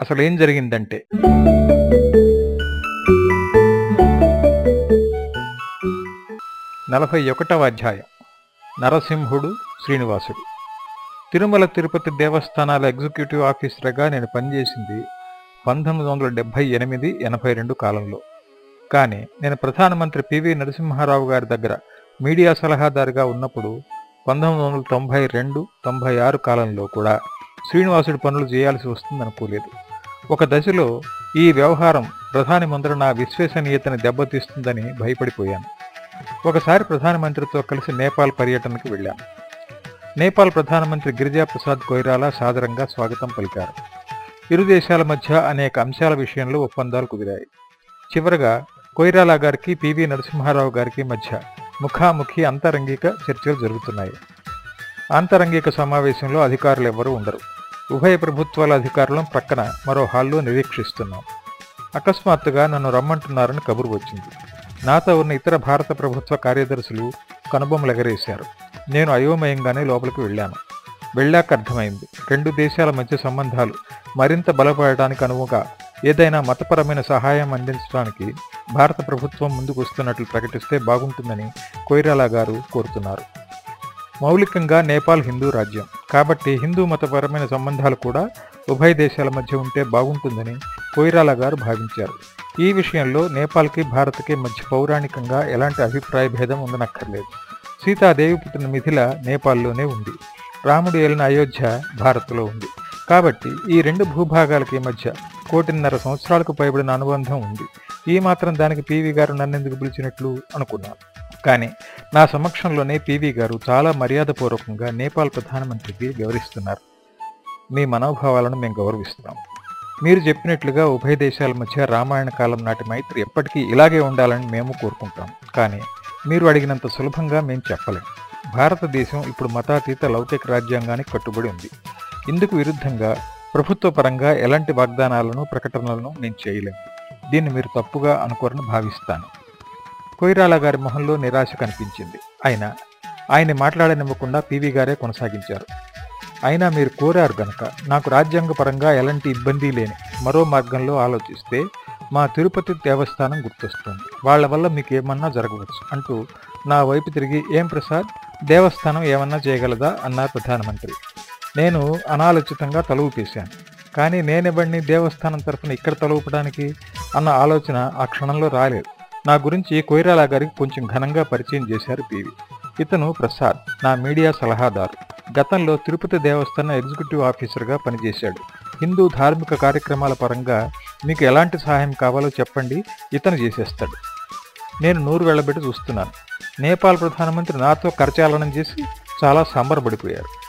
అసలు ఏం జరిగిందంటే నలభై ఒకటవ అధ్యాయం. నరసింహుడు శ్రీనివాసుడు. తిరుమల తిరుపతి దేవస్థానాల ఎగ్జిక్యూటివ్ ఆఫీసర్గా నేను పనిచేసింది పంతొమ్మిది వందల డెబ్బై ఎనిమిది ఎనభై రెండు కాలంలో. కానీ నేను ప్రధానమంత్రి పివి నరసింహారావు గారి దగ్గర మీడియా సలహాదారుగా ఉన్నప్పుడు పంతొమ్మిది వందల తొంభై రెండు తొంభై ఆరు కాలంలో కూడా శ్రీనివాసుడు పనులు చేయాల్సి వస్తుందనుకోలేదు. ఒక దశలో ఈ వ్యవహారం ప్రధాని ముందర నా విశ్వసనీయతని దెబ్బతీస్తుందని భయపడిపోయాను. ఒకసారి ప్రధానమంత్రితో కలిసి నేపాల్ పర్యటనకు వెళ్ళాను. నేపాల్ ప్రధానమంత్రి గిరిజా ప్రసాద్ కొయిరాలా సాదరంగా స్వాగతం పలికారు. ఇరు దేశాల మధ్య అనేక అంశాల విషయంలో ఒప్పందాలు కుదిరాయి. చివరగా కొయిరాలా గారికి పివి నరసింహారావు గారికి మధ్య ముఖాముఖి అంతరంగిక చర్చలు జరుగుతున్నాయి. అంతరంగిక సమావేశంలో అధికారులు ఎవరూ ఉండరు. ఉభయ ప్రభుత్వాల అధికారులను ప్రక్కన మరో హాల్లో నిరీక్షిస్తున్నాం. అకస్మాత్తుగా నన్ను రమ్మంటున్నారని కబురు వచ్చింది. నాతో ఉన్న ఇతర భారత ప్రభుత్వ కార్యదర్శులు కనుబొమ్మలెగరేశారు నేను అయోమయంగానే లోపలికి వెళ్ళాను. వెళ్ళాక అర్థమైంది. రెండు దేశాల మధ్య సంబంధాలు మరింత బలపడడానికి అనువుగా ఏదైనా మతపరమైన సహాయం అందించడానికి భారత ప్రభుత్వం ముందుకు వస్తున్నట్లు ప్రకటిస్తే బాగుంటుందని కొయిరాలా గారు కోరుతున్నారు. మౌలికంగా నేపాల్ హిందూ రాజ్యం. కాబట్టి హిందూ మతపరమైన సంబంధాలు కూడా ఉభయ దేశాల మధ్య ఉంటే బాగుంటుందని కొయిరాల గారు భావించారు. ఈ విషయంలో నేపాల్కి భారత్కి మధ్య పౌరాణికంగా ఎలాంటి అభిప్రాయ భేదం ఉండనక్కర్లేదు. సీతాదేవి పుట్టిన మిథిల నేపాల్లోనే ఉంది. రాముడు ఏలిన అయోధ్య భారత్లో ఉంది. కాబట్టి ఈ రెండు భూభాగాలకి మధ్య కోటిన్నర సంవత్సరాలకు పైబడిన అనుబంధం ఉంది. ఈ మాత్రం దానికి పీవీ గారు నన్నెందుకు పిలిచినట్లు అనుకున్నాను కానీ నా సమక్షంలోనే పీవీ గారు చాలా మర్యాదపూర్వకంగా నేపాల్ ప్రధానమంత్రికి వివరిస్తున్నారు. మీ మనోభావాలను మేము గౌరవిస్తున్నాం. మీరు చెప్పినట్లుగా ఉభయ దేశాల మధ్య రామాయణ కాలం నాటి మైత్రి ఎప్పటికీ ఇలాగే ఉండాలని మేము కోరుకుంటాం. కానీ మీరు అడిగినంత సులభంగా మేము చెప్పలేం. భారతదేశం ఇప్పుడు మతాతీత లౌకిక రాజ్యాంగానికి కట్టుబడి ఉంది. ఇందుకు విరుద్ధంగా ప్రభుత్వ పరంగా ఎలాంటి వాగ్దానాలను ప్రకటనలను నేను చేయలేను దీన్ని మీరు తప్పుగా అనుకోరని భావిస్తాను. కొయిరాల గారి మొహంలో నిరాశ కనిపించింది. అయినా ఆయన మాట్లాడనివ్వకుండా పీవీ గారే కొనసాగించారు. అయినా మీరు కోరారు గనక నాకు రాజ్యాంగపరంగా ఎలాంటి ఇబ్బంది లేని మరో మార్గంలో ఆలోచిస్తే మా తిరుపతి దేవస్థానం గుర్తొస్తుంది. వాళ్ళ వల్ల మీకు ఏమన్నా జరగవచ్చు అంటూ నా వైపు తిరిగి ఏం ప్రసాద్? దేవస్థానం ఏమన్నా చేయగలదా? అన్నారు ప్రధానమంత్రి. నేను అనాలోచితంగా తలువు పేశాను కానీ నేనివ్వండి దేవస్థానం తరఫున ఇక్కడ తలూపడానికి? అన్న ఆలోచన ఆ క్షణంలో రాలేదు. నా గురించి కొయిరాలా గారికి కొంచెం ఘనంగా పరిచయం చేశారు పివి ఇతను ప్రసాద్ నా మీడియా సలహాదారు. గతంలో తిరుపతి దేవస్థానం ఎగ్జిక్యూటివ్ ఆఫీసర్గా పనిచేశాడు. హిందూ ధార్మిక కార్యక్రమాల పరంగా మీకు ఎలాంటి సహాయం కావాలో చెప్పండి ఇతను చేసేస్తాడు. నేను నూరు వెళ్ళబెట్టి చూస్తున్నాను. నేపాల్ ప్రధానమంత్రి నాతో కరచాలనం చేసి చాలా సంబరపడిపోయారు.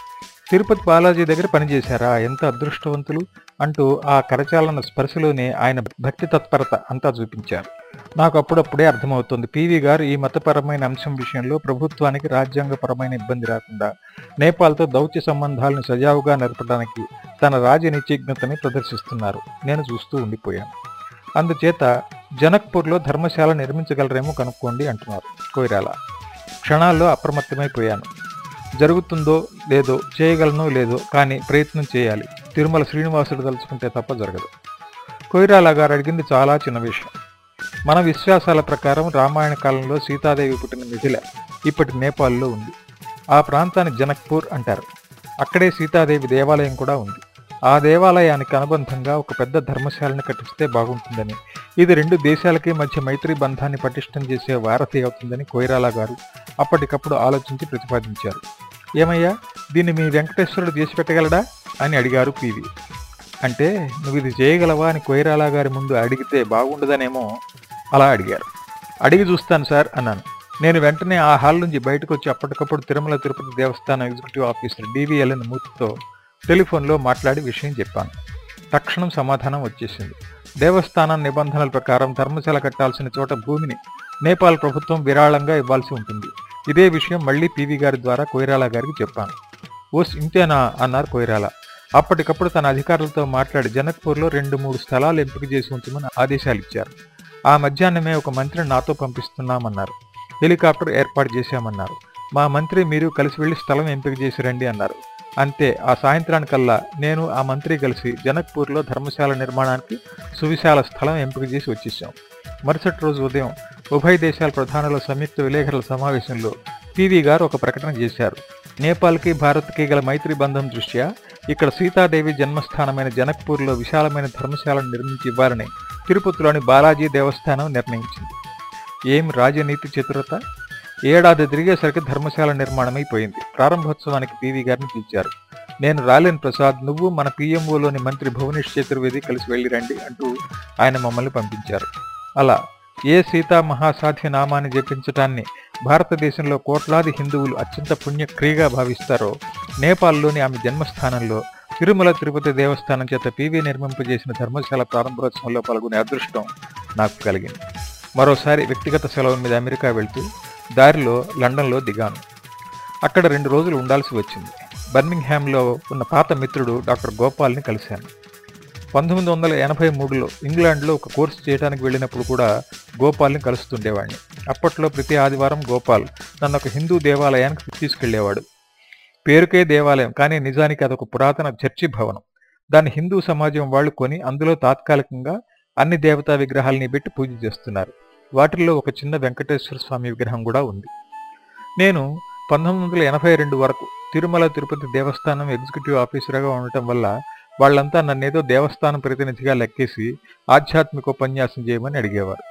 తిరుపతి బాలాజీ దగ్గర పనిచేశారా? ఎంత అదృష్టవంతులు? అంటూ ఆ కరచాలన స్పర్శలోనే ఆయన భక్తి తత్పరత అంతా చూపించారు. నాకు అప్పుడప్పుడే అర్థమవుతుంది. పీవీ గారు ఈ మతపరమైన అంశం విషయంలో ప్రభుత్వానికి రాజ్యాంగపరమైన ఇబ్బంది రాకుండా నేపాల్తో దౌత్య సంబంధాలను సజావుగా నడపడానికి తన రాజనీతిజ్ఞతని ప్రదర్శిస్తున్నారు. నేను చూస్తూ ఉండిపోయాను. అందుచేత జనక్పూర్లో ధర్మశాల నిర్మించగలరేమో కనుక్కోండి అంటున్నారు కోయిరాల. క్షణాల్లో అప్రమత్తమైపోయాను. జరుగుతుందో లేదో చేయగలనో లేదో కానీ ప్రయత్నం చేయాలి. తిరుమల శ్రీనివాసుడు తలుచుకుంటే తప్ప జరగదు. కొయిరాల గారు అడిగింది చాలా చిన్న విషయం. మన విశ్వాసాల ప్రకారం రామాయణ కాలంలో సీతాదేవి పుట్టిన మిథిల ఇప్పటి నేపాల్లో ఉంది. ఆ ప్రాంతాన్ని జనక్పూర్ అంటారు. అక్కడే సీతాదేవి దేవాలయం కూడా ఉంది. ఆ దేవాలయానికి అనుబంధంగా ఒక పెద్ద ధర్మశాలను కట్టిస్తే బాగుంటుందని. ఇది రెండు దేశాలకి మధ్య మైత్రి బంధాన్ని పటిష్టం చేసే వారధి అవుతుందని కొయిరాలా గారు అప్పటికప్పుడు ఆలోచించి ప్రతిపాదించారు. ఏమయ్యా దీన్ని మీ వెంకటేశ్వరుడు చేసి పెట్టగలడా అని అడిగారు పీవి. అంటే నువ్వు ఇది చేయగలవా అని కొయిరాలా గారి ముందు అడిగితే బాగుండదనేమో అలా అడిగారు. అడిగి చూస్తాను సార్ అన్నాను. నేను వెంటనే ఆ హాల్ నుంచి బయటకు వచ్చి అప్పటికప్పుడు తిరుమల తిరుపతి దేవస్థానం ఎగ్జిక్యూటివ్ ఆఫీసర్ డివిఎల్ఎన్ మూర్తితో టెలిఫోన్లో మాట్లాడి విషయం చెప్పాను. తక్షణం సమాధానం వచ్చేసింది. దేవస్థానం నిబంధనల ప్రకారం ధర్మశాల కట్టాల్సిన చోట భూమిని నేపాల్ ప్రభుత్వం విరాళంగా ఇవ్వాల్సి ఉంటుంది. ఇదే విషయం మళ్ళీ పీవీ గారి ద్వారా కొయిరాల గారికి చెప్పాను. ఓస్ ఇంతేనా అన్నారు కొయిరాల. అప్పటికప్పుడు తన అధికారులతో మాట్లాడి జనక్పూర్లో రెండు మూడు స్థలాలు ఎంపిక చేసి ఉంచమని ఆదేశాలు ఇచ్చారు. ఆ మధ్యాహ్నమే ఒక మంత్రిని నాతో పంపిస్తున్నామన్నారు. హెలికాప్టర్ ఏర్పాటు చేశామన్నారు. మా మంత్రి మీరు కలిసి వెళ్ళి స్థలం ఎంపిక చేసి రండి అన్నారు. అంతే ఆ సాయంత్రానికల్లా నేను ఆ మంత్రి కలిసి జనక్పూర్లో ధర్మశాల నిర్మాణానికి సువిశాల స్థలం ఎంపిక చేసి వచ్చేసాం మరుసటి రోజు ఉదయం ఉభయ దేశాల ప్రధానుల సంయుక్త విలేకరుల సమావేశంలో పీవీ గారు ఒక ప్రకటన చేశారు. నేపాల్కి భారత్కి గల మైత్రి బంధం దృష్ట్యా ఇక్కడ సీతాదేవి జన్మస్థానమైన జనక్పూర్లో విశాలమైన ధర్మశాలను నిర్మించి ఇవ్వాలని తిరుపతిలోని బాలాజీ దేవస్థానం నిర్ణయించింది. ఏం రాజనీతి చతురత? ఏడాది తిరిగేసరికి ధర్మశాల నిర్మాణమైపోయింది. ప్రారంభోత్సవానికి పీవీ గారిని పిలిచారు. నేను రాలేన్ ప్రసాద్ నువ్వు మన పీఎంఓలోని మంత్రి భువనేష్ చతుర్వేది కలిసి వెళ్ళి రండి అంటూ ఆయన మమ్మల్ని పంపించారు. అలా ఏ సీతా మహాసాధ్య నామాన్ని జపించటాన్ని భారతదేశంలో కోట్లాది హిందువులు అత్యంత పుణ్యక్రియగా భావిస్తారో నేపాల్లోని ఆమె జన్మస్థానంలో తిరుమల తిరుపతి దేవస్థానం చేత పీవీ నిర్మింపజేసిన ధర్మశాల ప్రారంభోత్సవంలో పాల్గొనే అదృష్టం నాకు కలిగింది. మరోసారి వ్యక్తిగత సెలవు మీద అమెరికా వెళ్తూ దారిలో లండన్లో దిగాను. అక్కడ రెండు రోజులు ఉండాల్సి వచ్చింది. బర్మింగ్హామ్లో ఉన్న పాత మిత్రుడు డాక్టర్ గోపాల్ని కలిశాను. పంతొమ్మిది వందల ఎనభై మూడులో ఇంగ్లాండ్లో ఒక కోర్సు చేయడానికి వెళ్ళినప్పుడు కూడా గోపాల్ని కలుస్తుండేవాడిని. అప్పట్లో ప్రతి ఆదివారం గోపాల్ నన్ను ఒక హిందూ దేవాలయానికి తీసుకెళ్ళేవాడు పేరుకే దేవాలయం కానీ నిజానికి అదొక పురాతన చర్చి భవనం. దాన్ని హిందూ సమాజం వాళ్ళు కొని అందులో తాత్కాలికంగా అన్ని దేవతా విగ్రహాలని పెట్టి పూజ చేస్తున్నారు. వాటిల్లో ఒక చిన్న వెంకటేశ్వర స్వామి విగ్రహం కూడా ఉంది. నేను పంతొమ్మిది వందల ఎనభై రెండు వరకు తిరుమల తిరుపతి దేవస్థానం ఎగ్జిక్యూటివ్ ఆఫీసర్గా ఉండటం వల్ల వాళ్ళంతా నన్నేదో దేవస్థానం ప్రతినిధిగా లెక్కేసి ఆధ్యాత్మిక ఉపన్యాసం చేయమని అడిగేవారు.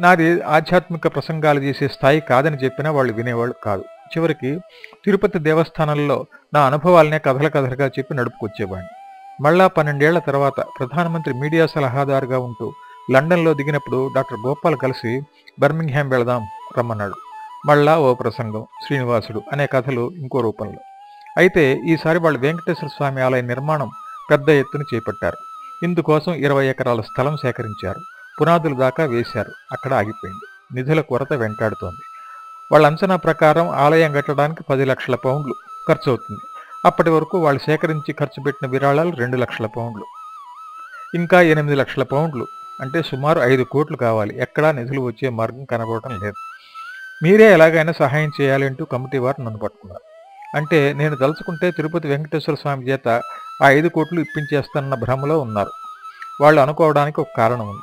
నాది ఆధ్యాత్మిక ప్రసంగాలు చేసే స్థాయి కాదని చెప్పినా వాళ్ళు వినేవాళ్ళు కాదు. చివరికి తిరుపతి దేవస్థానంలో నా అనుభవాలనే కథల కథలుగా చెప్పి నడుపుకొచ్చేవాడిని. మళ్ళా పన్నెండేళ్ళ తర్వాత ప్రధానమంత్రి మీడియా సలహాదారుగా ఉంటూ లండన్లో దిగినప్పుడు డాక్టర్ గోపాల్ కలిసి బర్మింగ్హామ్ వెళదాం రమ్మన్నాడు. మళ్ళా ఓ ప్రసంగం శ్రీనివాసుడు అనే కథలు ఇంకో రూపంలో. అయితే ఈసారి వాళ్ళు వెంకటేశ్వర స్వామి ఆలయ నిర్మాణం పెద్ద ఎత్తున చేపట్టారు. ఇందుకోసం ఇరవై ఎకరాల స్థలం సేకరించారు. పునాదులు దాకా వేశారు. అక్కడ ఆగిపోయింది. నిధుల కొరత వెంటాడుతోంది. వాళ్ళ అంచనా ప్రకారం ఆలయం కట్టడానికి పది లక్షల పౌండ్లు ఖర్చు అవుతుంది అప్పటి వరకు వాళ్ళు సేకరించి ఖర్చు పెట్టిన విరాళాలు రెండు లక్షల పౌండ్లు. ఇంకా ఎనిమిది లక్షల పౌండ్లు. అంటే సుమారు ఐదు కోట్లు కావాలి. ఎక్కడా నిధులు వచ్చే మార్గం కనబడటం లేదు. మీరే ఎలాగైనా సహాయం చేయాలంటూ కమిటీ వారు నన్ను పట్టుకున్నారు. అంటే నేను తలుచుకుంటే తిరుపతి వెంకటేశ్వర స్వామి చేత ఆ ఐదు కోట్లు ఇప్పించేస్తానన్న భ్రమలో ఉన్నారు. వాళ్ళు అనుకోవడానికి ఒక కారణం ఉంది.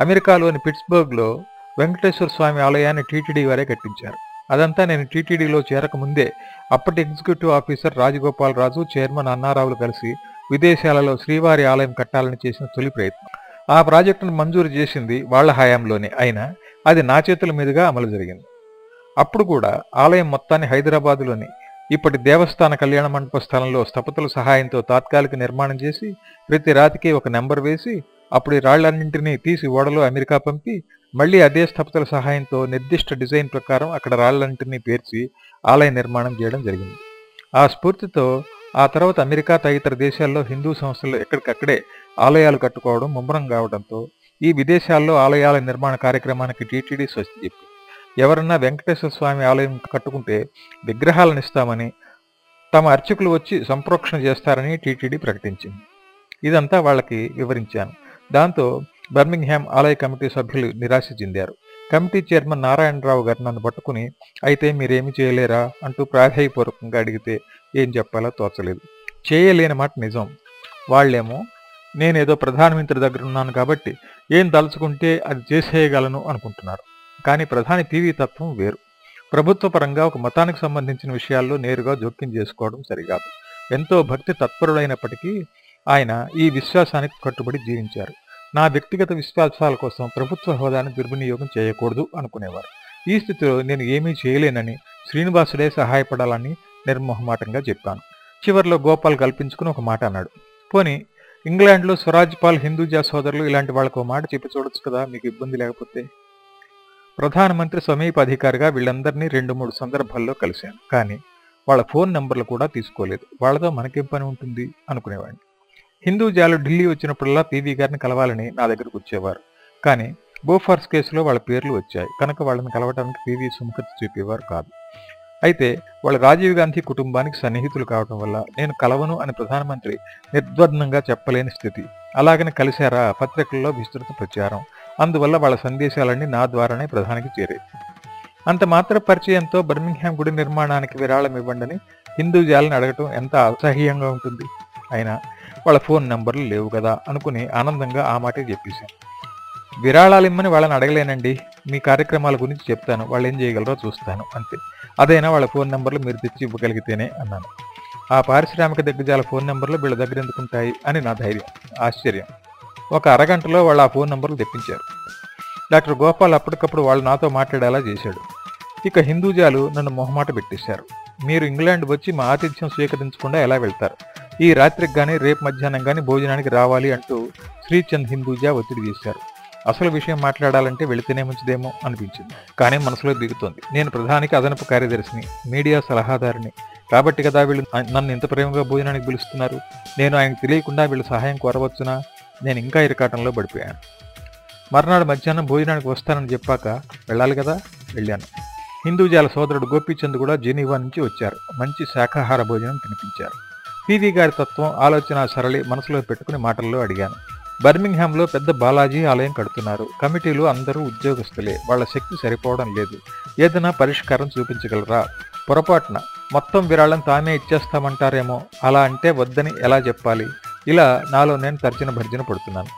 అమెరికాలోని పిట్స్బర్గ్లో వెంకటేశ్వర స్వామి ఆలయాన్ని టీటీడీ వారే కట్టించారు. అదంతా నేను టీటీడీలో చేరకముందే అప్పటి executive officer Rajagopal Raju chairman అన్నారావులు కలిసి విదేశాలలో శ్రీవారి ఆలయం కట్టాలని చేసిన తొలి ప్రయత్నం. ఆ ప్రాజెక్టును మంజూరు చేసింది వాళ్ళ హయాంలోనే. అయినా అది నా చేతుల మీదుగా అమలు జరిగింది. అప్పుడు కూడా ఆలయం మొత్తాన్ని హైదరాబాదులోని ఇప్పటి దేవస్థాన కళ్యాణ మండప స్థలంలో స్థపతుల సహాయంతో తాత్కాలిక నిర్మాణం చేసి ప్రతి రాతికి ఒక నెంబర్ వేసి అప్పుడు ఈ రాళ్ళన్నింటినీ తీసి ఓడలో అమెరికా పంపి మళ్ళీ అదే స్థపతుల సహాయంతో నిర్దిష్ట డిజైన్ ప్రకారం అక్కడ రాళ్ళన్నింటినీ పేర్చి ఆలయ నిర్మాణం చేయడం జరిగింది. ఆ స్ఫూర్తితో ఆ తర్వాత అమెరికా తదితర దేశాల్లో హిందూ సంస్థలు ఎక్కడికక్కడే ఆలయాలు కట్టుకోవడం ముమ్మరం కావడంతో ఈ విదేశాల్లో ఆలయాల నిర్మాణ కార్యక్రమానికి టీటీడీ స్వస్తి చెప్పి ఎవరన్నా వెంకటేశ్వర స్వామి ఆలయం కట్టుకుంటే విగ్రహాలను ఇస్తామని తమ అర్చకులు వచ్చి సంప్రోక్షణ చేస్తారని టీటీడీ ప్రకటించింది. ఇదంతా వాళ్ళకి వివరించాను. దాంతో బర్మింగ్హామ్ ఆలయ కమిటీ సభ్యులు నిరాశ చెందారు. కమిటీ చైర్మన్ నారాయణరావు గారు నన్ను పట్టుకుని అయితే మీరేమి చేయలేరా? అంటూ ప్రాధాయపూర్వకంగా అడిగితే ఏం చెప్పాలో తోచలేదు. చేయలేని మాట నిజం. వాళ్ళేమో నేనేదో ప్రధానమంత్రి దగ్గర ఉన్నాను కాబట్టి ఏం తలుచుకుంటే అది చేసేయగలను అనుకుంటున్నారు. కానీ ప్రధాని పీవీ తత్వం వేరు. ప్రభుత్వ పరంగా ఒక మతానికి సంబంధించిన విషయాల్లో నేరుగా జోక్యం చేసుకోవడం సరికాదు. ఎంతో భక్తి తత్పరుడైనప్పటికీ ఆయన ఈ విశ్వాసానికి కట్టుబడి జీవించారు. నా వ్యక్తిగత విశ్వాసాల కోసం ప్రభుత్వ హోదాను దుర్వినియోగం చేయకూడదు అనుకునేవారు. ఈ స్థితిలో నేను ఏమీ చేయలేనని శ్రీనివాసుడే సహాయపడాలని నిర్మోహమాటంగా చెప్పాను. చివరిలో గోపాల్ కల్పించుకుని ఒక మాట అన్నాడు. పోని ఇంగ్లాండ్లో స్వరాజ్ పాల్ హిందూజా సోదరులు ఇలాంటి వాళ్ళకు ఒక మాట చెప్పి చూడొచ్చు కదా మీకు ఇబ్బంది లేకపోతే? ప్రధానమంత్రి సమీప అధికారిగా వీళ్ళందరినీ రెండు మూడు సందర్భాల్లో కలిశాను. కానీ వాళ్ళ ఫోన్ నెంబర్లు కూడా తీసుకోలేదు. వాళ్ళతో మనకేం పని ఉంటుంది? అనుకునేవాడిని. హిందూజాలు ఢిల్లీ వచ్చినప్పుడల్లా పీవీ గారిని కలవాలని నా దగ్గరకు వచ్చేవారు. కానీ బోఫార్స్ కేసులో వాళ్ళ పేర్లు వచ్చాయి. కనుక వాళ్ళని కలవడానికి పీవీ సుముఖత చూపేవారు కాదు. అయితే వాళ్ళ రాజీవ్ గాంధీ కుటుంబానికి సన్నిహితులు కావడం వల్ల నేను కలవను అని ప్రధానమంత్రి నిర్ద్వందంగా చెప్పలేని స్థితి. అలాగని కలిశారా పత్రికల్లో విస్తృత ప్రచారం. అందువల్ల వాళ్ళ సందేశాలన్నీ నా ద్వారానే ప్రధానికి చేరాయి అంత మాత్ర పరిచయంతో బర్మింగ్హామ్ గుడి నిర్మాణానికి విరాళం ఇవ్వండని హిందూజాలని అడగటం ఎంత అసహ్యంగా ఉంటుంది? అయినా వాళ్ళ ఫోన్ నెంబర్లు లేవు కదా అనుకుని ఆనందంగా ఆ మాటే చెప్పేశాను. విరాళాలు ఇమ్మని వాళ్ళని అడగలేనండి. మీ కార్యక్రమాల గురించి చెప్తాను. వాళ్ళు ఏం చేయగలరో చూస్తాను. అంతే. అదైనా వాళ్ళ ఫోన్ నెంబర్లు మీరు తెచ్చి ఇవ్వగలిగితేనే అన్నాను. ఆ పారిశ్రామిక దిగ్గజాల ఫోన్ నెంబర్లు వీళ్ళ దగ్గర ఎందుకుంటాయి అని నా ధైర్యం. ఆశ్చర్యం. ఒక అరగంటలో వాళ్ళు ఆ ఫోన్ నెంబర్లు తెప్పించారు. డాక్టర్ గోపాల్ అప్పటికప్పుడు వాళ్ళు నాతో మాట్లాడేలా చేశాడు. ఇక హిందూజాలు నన్ను మొహమాట పెట్టేశారు. మీరు ఇంగ్లాండ్ వచ్చి మా ఆతిథ్యం స్వీకరించకుండా ఎలా వెళ్తారు? ఈ రాత్రికి కానీ రేపు మధ్యాహ్నం కానీ భోజనానికి రావాలి అంటూ శ్రీచంద్ హిందూజా ఒత్తిడి చేశారు. అసలు విషయం మాట్లాడాలంటే వెళితేనే మంచిదేమో అనిపించింది. కానీ మనసులో దిగుతోంది. నేను ప్రధానికి అదనపు కార్యదర్శిని మీడియా సలహాదారిని. కాబట్టి కదా వీళ్ళు నన్ను ఇంత ప్రేమగా భోజనానికి పిలుస్తున్నారు? నేను ఆయనకు తెలియకుండా వీళ్ళు సహాయం కోరవచ్చునా? నేను ఇంకా ఇరకాటంలో పడిపోయాను. మర్నాడు మధ్యాహ్నం భోజనానికి వస్తానని చెప్పాక వెళ్ళాలి కదా? వెళ్ళాను. హిందూజాల సోదరుడు గోపీచంద్ కూడా జెనీవా నుంచి వచ్చారు. మంచి శాఖాహార భోజనం తినిపించారు. పీవీ గారి తత్వం ఆలోచన సరళి మనసులో పెట్టుకుని మాటల్లో అడిగాను. బర్మింగ్హామ్లో పెద్ద బాలాజీ ఆలయం కడుతున్నారు. కమిటీలు అందరూ ఉద్యోగస్తులే. వాళ్ళ శక్తి సరిపోవడం లేదు. ఏదైనా పరిష్కారం చూపించగలరా? పొరపాటున. మొత్తం విరాళం తామే ఇచ్చేస్తామంటారేమో. అలా అంటే వద్దని ఎలా చెప్పాలి? ఇలా నాలో నేను తర్జన భర్జన పడుతున్నాను.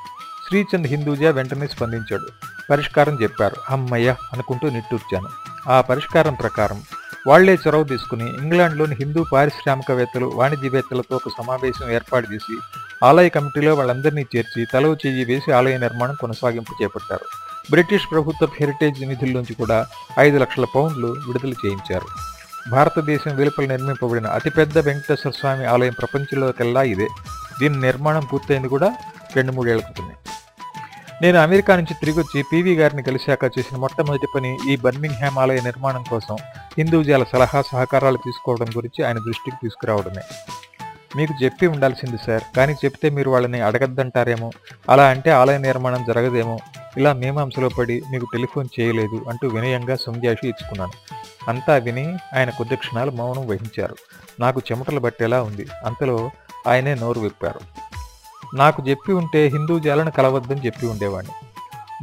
శ్రీచంద్ హిందూజా వెంటనే స్పందించాడు. పరిష్కారం చెప్పారు. అమ్మయ్య! అనుకుంటూ నిట్టూర్చాను. ఆ పరిష్కారం ప్రకారం వాళ్ళే చొరవ తీసుకుని ఇంగ్లాండ్లోని హిందూ పారిశ్రామికవేత్తలు వాణిజ్యవేత్తలతో ఒక సమావేశం ఏర్పాటు చేసి ఆలయ కమిటీలో వాళ్ళందరినీ చేర్చి తలవు చెయ్యి వేసి ఆలయ నిర్మాణం కొనసాగింపు చేపట్టారు. బ్రిటిష్ ప్రభుత్వ హెరిటేజ్ నిధుల్లోంచి కూడా ఐదు లక్షల పౌండ్లు విడుదల చేయించారు. భారతదేశం వెలుపల నిర్మింపబడిన అతిపెద్ద వెంకటేశ్వర స్వామి ఆలయం ప్రపంచంలోకెల్లా ఇదే. దీని నిర్మాణం పూర్తయింది కూడా రెండు మూడేళ్ళ క్రితమే. నేను అమెరికా నుంచి తిరిగి వచ్చి పీవీ గారిని కలిశాక చేసిన మొట్టమొదటి పని ఈ బర్మింగ్హామ్ ఆలయ నిర్మాణం కోసం హిందూజాల సలహా సహకారాలు తీసుకోవడం గురించి ఆయన దృష్టికి తీసుకురావడమే. మీకు చెప్పి ఉండాల్సింది సార్. కానీ చెప్తే మీరు వాళ్ళని అడగద్దంటారేమో? అలా అంటే ఆలయ నిర్మాణం జరగదేమో? ఇలా మీమాంసలో పడి మీకు టెలిఫోన్ చేయలేదు అంటూ వినయంగా సంజాషి ఇచ్చుకున్నాను. అంతా విని ఆయన కొద్ది క్షణాలు మౌనం వహించారు. నాకు చెమటలు పట్టేలా ఉంది. అంతలో ఆయనే నోరు విప్పారు. నాకు చెప్పి ఉంటే హిందూ జాలను కలవద్దని చెప్పి ఉండేవాడిని.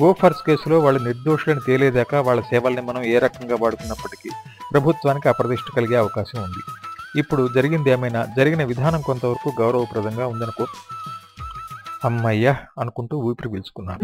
గోఫర్స్ కేసులో వాళ్ళు నిర్దోషులను తేలేదాకా వాళ్ళ సేవల్ని మనం ఏ రకంగా వాడుకున్నప్పటికీ ప్రభుత్వానికి అప్రతిష్ట కలిగే అవకాశం ఉంది. ఇప్పుడు జరిగింది ఏమైనా జరిగిన విధానం కొంతవరకు గౌరవప్రదంగా ఉందనుకో అమ్మయ్యా అనుకుంటూ ఊపిరి పీల్చుకున్నాను.